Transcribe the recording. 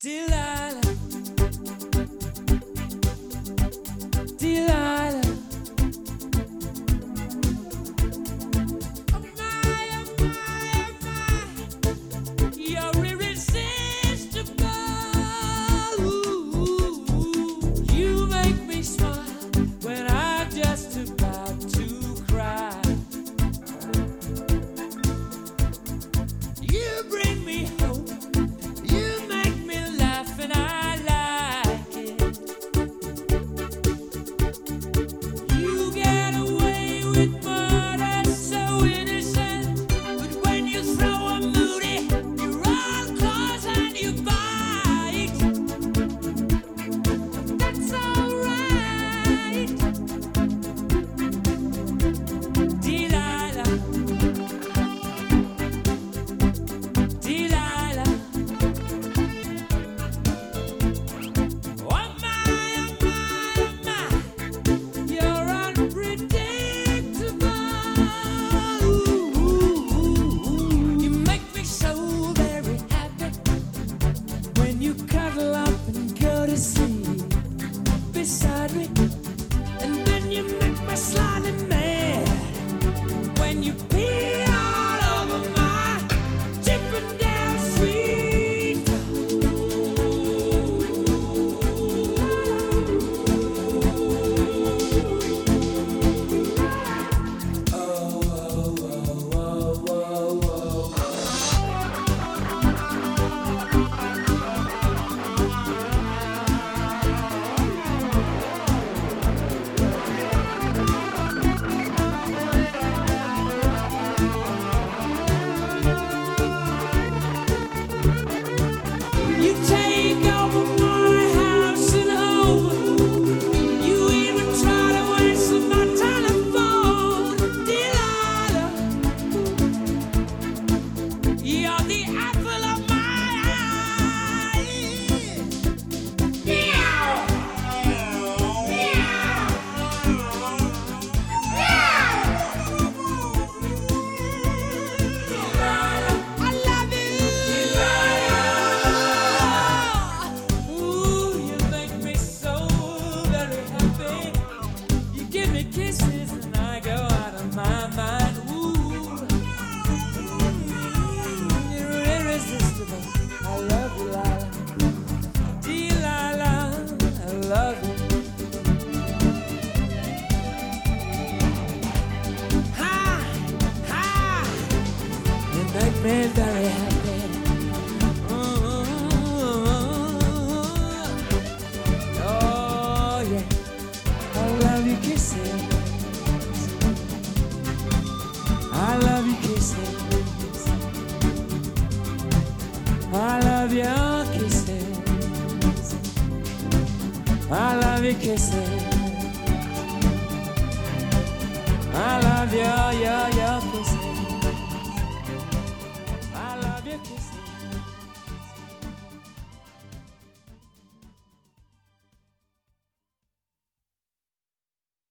Delight. it. me very happy. Oh, oh yeah, I love you kissing. I love you kissing. I love your kisses. I love your kisses. I love your